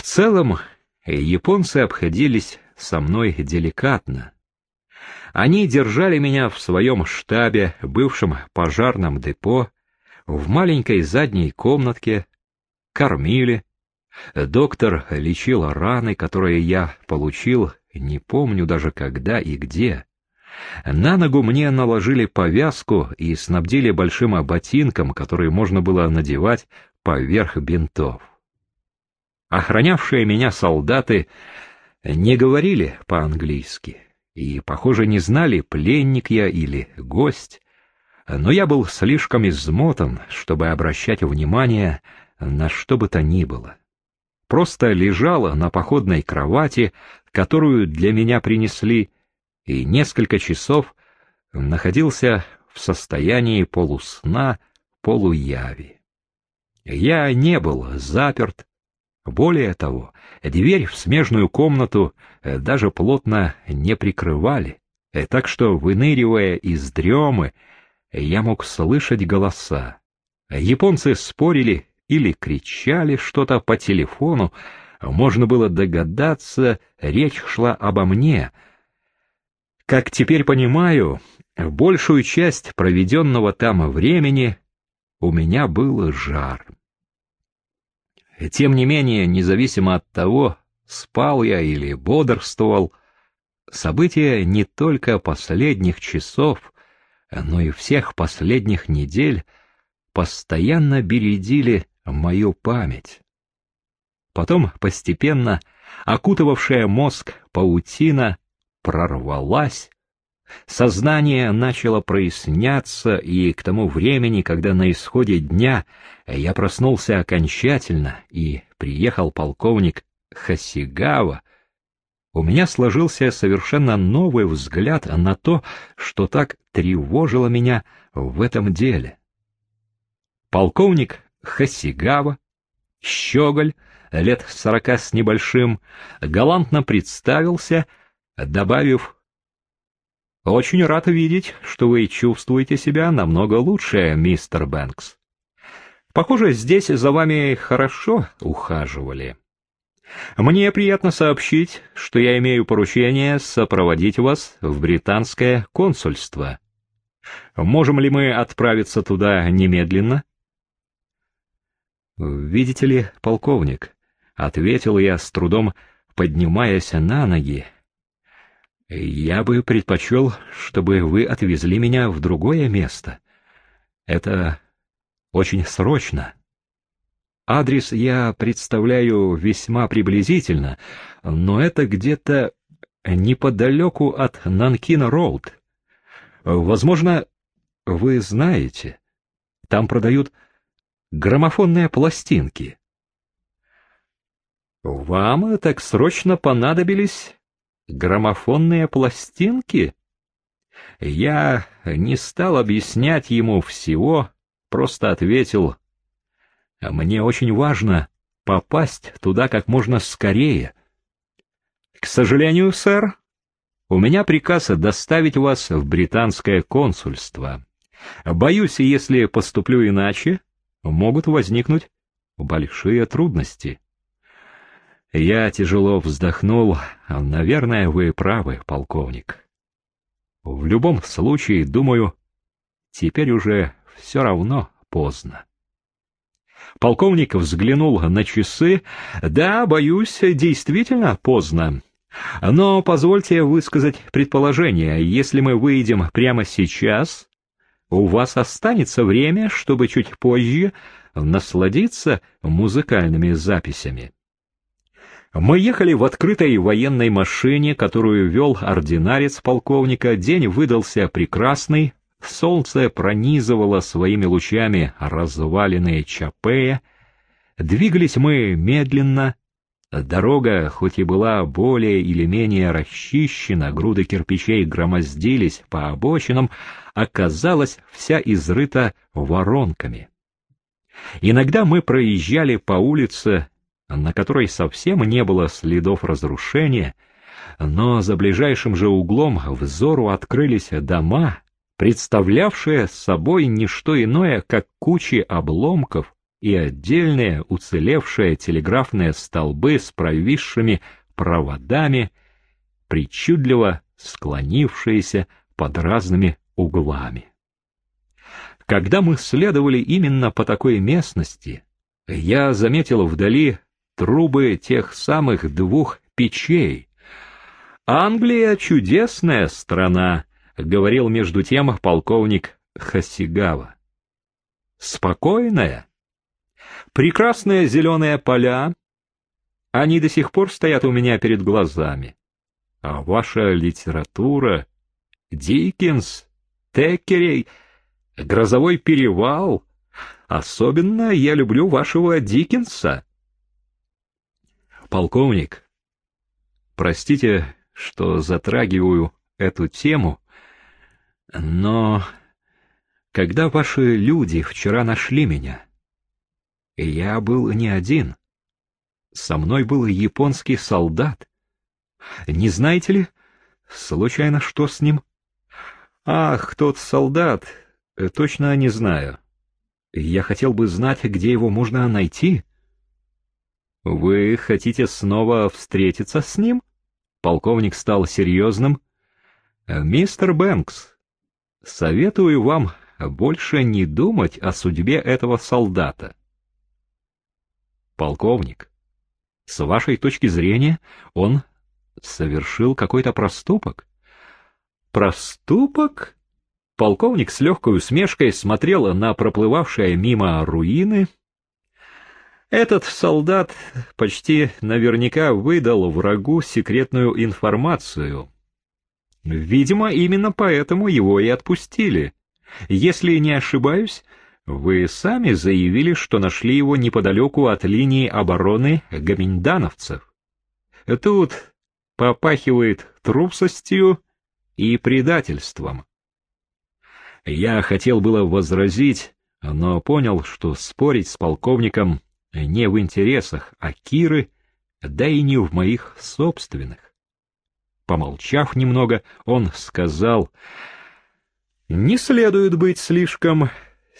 В целом, японцы обходились со мной деликатно. Они держали меня в своем штабе, бывшем пожарном депо, в маленькой задней комнатке, кормили. Доктор лечил раны, которые я получил, не помню даже когда и где. На ногу мне наложили повязку и снабдили большим ботинком, который можно было надевать поверх бинтов. Охранявшие меня солдаты не говорили по-английски и, похоже, не знали, пленник я или гость, но я был слишком измотан, чтобы обращать внимание на что бы то ни было. Просто лежала на походной кровати, которую для меня принесли, и несколько часов находился в состоянии полусна, полуяви. Я не был заперт, более того, дверь в смежную комнату э, даже плотно не прикрывали, э, так что, выныривая из дремы, я мог слышать голоса. Японцы спорили или кричали что-то по телефону, можно было догадаться, речь шла обо мне. Как теперь понимаю, большую часть проведенного там времени у меня был жар. Тем не менее, независимо от того, спал я или бодрствовал, события не только последних часов, но и всех последних недель постоянно бередили мою память. Потом постепенно окутывавшая мозг паутина прорвалась, Сознание начало проясняться, и к тому времени, когда на исходе дня я проснулся окончательно и приехал полковник Хасигава, у меня сложился совершенно новый взгляд на то, что так тревожило меня в этом деле. Полковник Хасигава, щеголь, лет сорока с небольшим, галантно представился, добавив очень рад видеть, что вы чувствуете себя намного лучше, мистер Бэнкс. Похоже, здесь за вами хорошо ухаживали. Мне приятно сообщить, что я имею поручение сопроводить вас в британское консульство. Можем ли мы отправиться туда немедленно? Видите ли, полковник, ответил я с трудом, поднимаясь на ноги я бы предпочел, чтобы вы отвезли меня в другое место. Это очень срочно. Адрес я представляю весьма приблизительно, но это где-то неподалеку от Нанкина-Роуд. Возможно, вы знаете, там продают граммофонные пластинки. Вам так срочно понадобились граммофонные пластинки? Я не стал объяснять ему всего, просто ответил, «Мне очень важно попасть туда как можно скорее». «К сожалению, сэр, у меня приказ доставить вас в британское консульство. Боюсь, если поступлю иначе, могут возникнуть большие трудности». Я тяжело вздохнул. Наверное, вы правы, полковник. В любом случае, думаю, теперь уже все равно поздно. Полковник взглянул на часы. Да, боюсь, действительно поздно. Но позвольте высказать предположение. Если мы выйдем прямо сейчас, у вас останется время, чтобы чуть позже насладиться музыкальными записями. Мы ехали в открытой военной машине, которую вел ординарец полковника. День выдался прекрасный, солнце пронизывало своими лучами разваленные чапея. Двигались мы медленно. Дорога, хоть и была более или менее расчищена, груды кирпичей громоздились по обочинам, оказалась вся изрыта воронками. Иногда мы проезжали по улице на которой совсем не было следов разрушения, но за ближайшим же углом взору открылись дома, представлявшие собой не что иное, как кучи обломков, и отдельные уцелевшие телеграфные столбы с провисшими проводами, причудливо склонившиеся под разными углами. Когда мы следовали именно по такой местности, я заметил вдали трубы тех самых двух печей. «Англия — чудесная страна», — говорил между тем полковник Хасигава. «Спокойная, прекрасные зеленые поля, они до сих пор стоят у меня перед глазами. А ваша литература, Диккенс, Теккерей, Грозовой перевал, особенно я люблю вашего Диккенса. Полковник, простите, что затрагиваю эту тему, но когда ваши люди вчера нашли меня, я был не один. Со мной был японский солдат. Не знаете ли, случайно, что с ним? Ах, тот солдат, точно не знаю. Я хотел бы знать, где его можно найти. Вы хотите снова встретиться с ним? Полковник стал серьезным. Мистер Бэнкс, советую вам больше не думать о судьбе этого солдата. Полковник, с вашей точки зрения, он совершил какой-то проступок? Проступок? Полковник с легкой усмешкой смотрел на проплывавшие мимо руины. Этот солдат почти наверняка выдал врагу секретную информацию. Видимо, именно поэтому его и отпустили. Если не ошибаюсь, вы сами заявили, что нашли его неподалеку от линии обороны гаминдановцев. Тут попахивает трусостью и предательством. Я хотел было возразить, но понял, что спорить с полковником не в интересах Акиры, да и не в моих собственных. Помолчав немного, он сказал, «Не следует быть слишком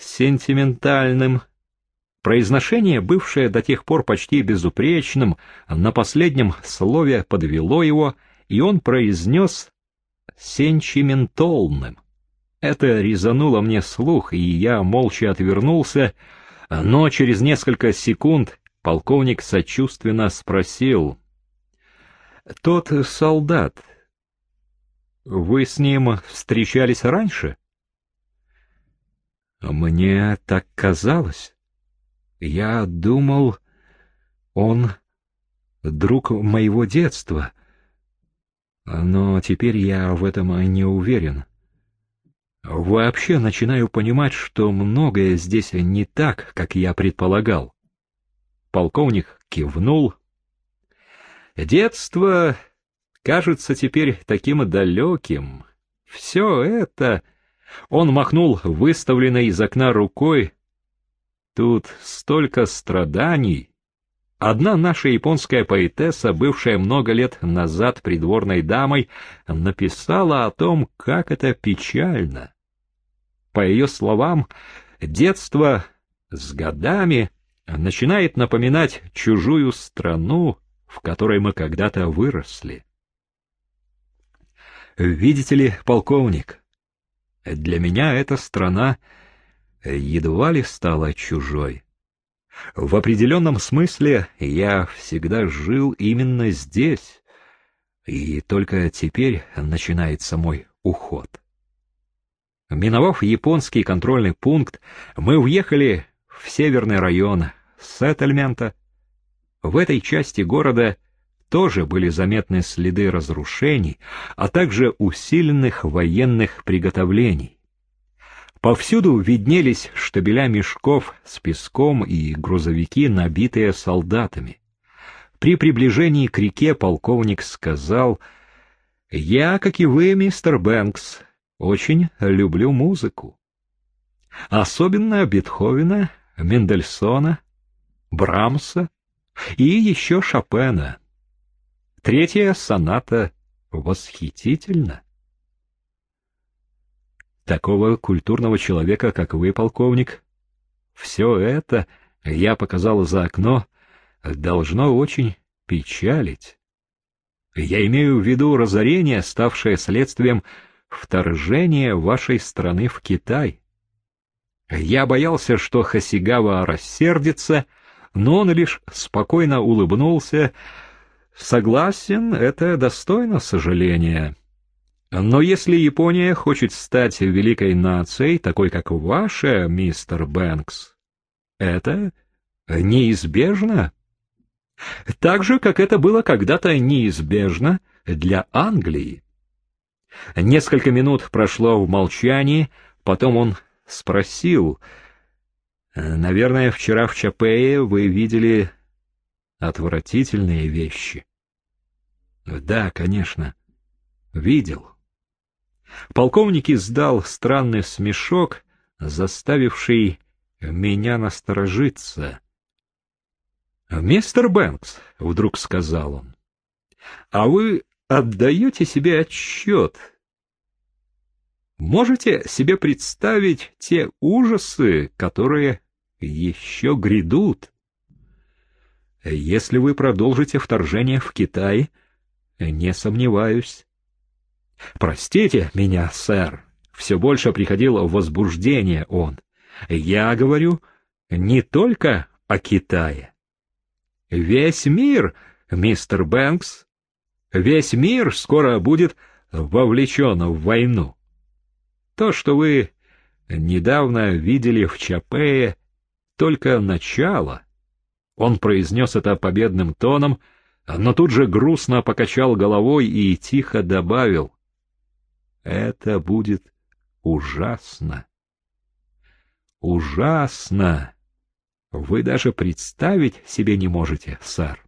сентиментальным. Произношение, бывшее до тех пор почти безупречным, на последнем слове подвело его, и он произнес «сенчиментолным». Это резануло мне слух, и я молча отвернулся, но через несколько секунд полковник сочувственно спросил. «Тот солдат, вы с ним встречались раньше?» Мне так казалось. Я думал, он друг моего детства. Но теперь я в этом не уверен. Вообще начинаю понимать, что многое здесь не так, как я предполагал. Полковник кивнул. Детство кажется теперь таким далеким. Все это он махнул выставленной из окна рукой. Тут столько страданий. Одна наша японская поэтесса, бывшая много лет назад придворной дамой, написала о том, как это печально. По ее словам, детство с годами начинает напоминать чужую страну, в которой мы когда-то выросли. Видите ли, полковник, для меня эта страна едва ли стала чужой. В определенном смысле я всегда жил именно здесь, и только теперь начинается мой уход. Миновав японский контрольный пункт, мы въехали в северный район сеттельмента. В этой части города тоже были заметны следы разрушений, а также усиленных военных приготовлений. Повсюду виднелись штабеля мешков с песком и грузовики, набитые солдатами. При приближении к реке полковник сказал, «Я, как и вы, мистер Бэнкс, очень люблю музыку. Особенно Бетховена, Мендельсона, Брамса и еще Шопена. Третья соната восхитительна. Такого культурного человека, как вы, полковник, все это я показал за окно, должно очень печалить. Я имею в виду разорение, ставшее следствием вторжения вашей страны в Китай. Я боялся, что Хасигава рассердится, но он лишь спокойно улыбнулся. Согласен, это достойно сожаления. Но если Япония хочет стать великой нацией, такой как ваша, мистер Бэнкс, это неизбежно. Так же, как это было когда-то неизбежно для Англии. Несколько минут прошло в молчании, потом он спросил, «Наверное, вчера в Чапее вы видели отвратительные вещи». «Да, конечно, видел». Полковник издал странный смешок, заставивший меня насторожиться. «Мистер Бэнкс», — вдруг сказал он, — «а вы отдаете себе отчет? Можете себе представить те ужасы, которые еще грядут? Если вы продолжите вторжение в Китай, не сомневаюсь, «Простите меня, сэр!» Все больше приходило в возбуждение он. «Я говорю не только о Китае. Весь мир, мистер Бэнкс, весь мир скоро будет вовлечен в войну. То, что вы недавно видели в Чапее, только начало». Он произнес это победным тоном, но тут же грустно покачал головой и тихо добавил — это будет ужасно. Ужасно! Вы даже представить себе не можете, сэр.